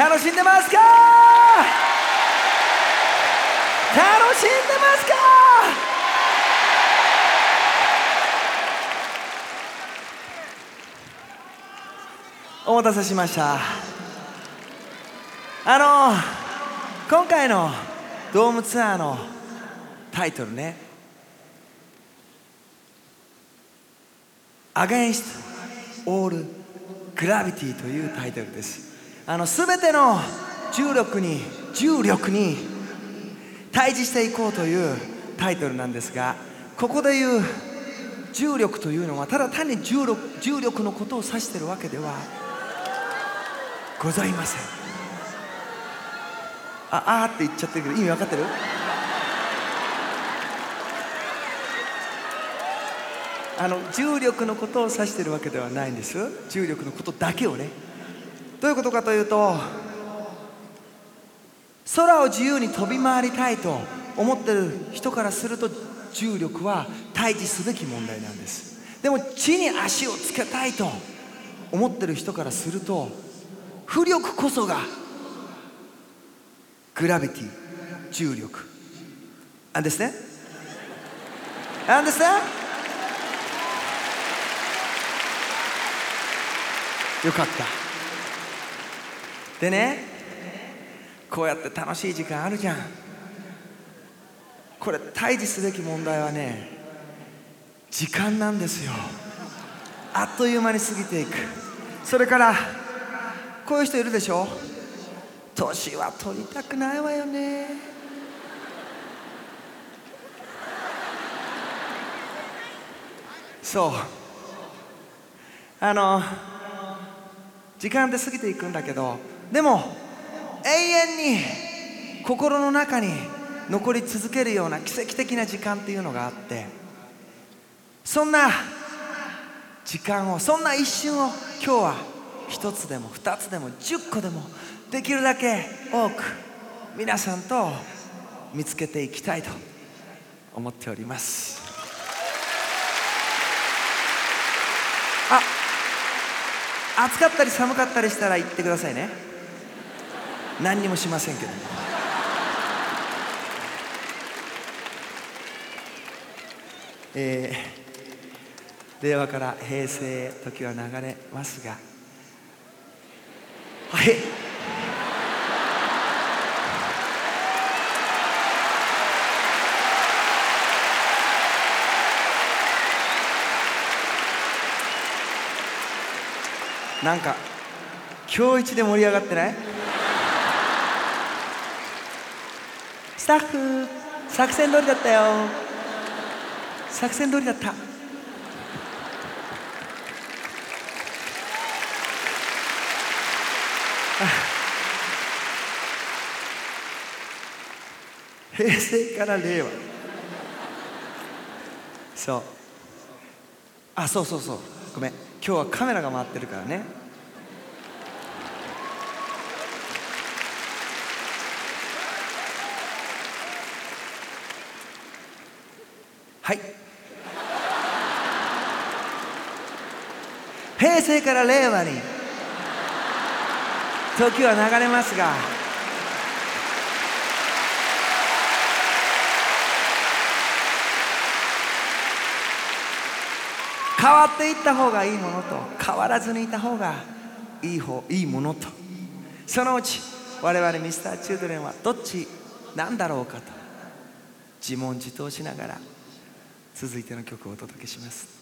楽しんでますか？楽しんでますか？お待たせしました。あの今回のドームツアーのタイトルね「Against All Gravity」というタイトルです。あの全ての重力に重力に対峙していこうというタイトルなんですがここで言う重力というのはただ単に重力重力のことを指しているわけではございません。ああって言っちゃってるけど意味分かってる？あの重力のことを指してるわけではないんです。重力のことだけをね。どういうことかというと空を自由に飛び回りたいと思ってる人からすると重力は対峙すべき問題なんですでも地に足をつけたいと思ってる人からすると浮力こそがグラビティ重力 Understand? Understand? よかったでねこうやって楽しい時間あるじゃん。これ対峙すべき問題はね時間なんですよ。あっという間に過ぎていく。それからこういう人いるでしょ？年は取りたくないわよね。そう。あの時間って過ぎていくんだけどでも永遠に心の中に残り続けるような奇跡的な時間っていうのがあってそんな時間をそんな一瞬を今日は一つでも二つでも十個でもできるだけ多く皆さんと見つけていきたいと思っております。あ暑かったり寒かったりしたら言ってくださいね。何にもしませんけど。えー、令和から平成へ時は流れますがはい。なんか今日一で盛り上がってない？タッフ作戦通りだったよ。作戦通りだった。平成から令和。そう。あそうそうそう。ごめん。今日はカメラが回ってるからね。はい。平成から令和に。時は流れますが。変わっていった方がいいものと変わらずにいた方がいい方いいものと。そのうち我々ミスターチュードレンはどっちなんだろうかと。自問自答しながら続いての曲をお届けします。